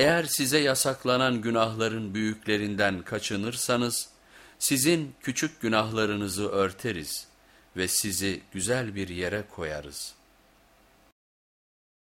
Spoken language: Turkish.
Eğer size yasaklanan günahların büyüklerinden kaçınırsanız, sizin küçük günahlarınızı örteriz ve sizi güzel bir yere koyarız.''